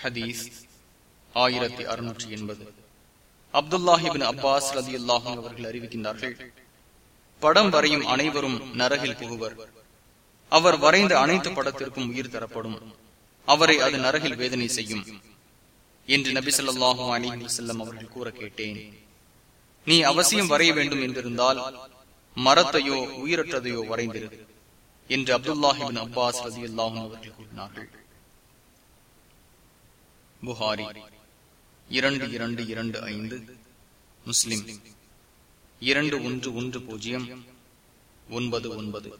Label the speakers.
Speaker 1: ஹதீஸ் ஆயிரத்தி அறுநூற்றி எண்பது. அப்துல்லாஹிபின் அப்பாஸ் ரதி அல்லாஹும் அவர்கள் அறிவிக்கின்றார்கள் படம் வரையும் அனைவரும் நரகில் புகுவர். அவர் வரைந்த அனைத்து படத்திற்கும் உயிர் தரப்படும். அவரை அது நரகில் வேதனை செய்யும். என்று நபி சொல்லாஹும் அலி செல்லம் அவர்கள் கூற கேட்டேன். நீ அவசியம் வரைய வேண்டும் என்றிருந்தால் மரத்தையோ உயிரற்றதையோ வரைந்திரு என்று அப்துல்லாஹிபின் அப்பாஸ் ரதி அல்லாஹும் அவர்கள் கூறினார்கள். புகாரி. இரண்டு இரண்டு இரண்டு ஐந்து. முஸ்லிம். இரண்டு ஒன்று ஒன்று பூஜ்ஜியம். ஒன்பது ஒன்பது.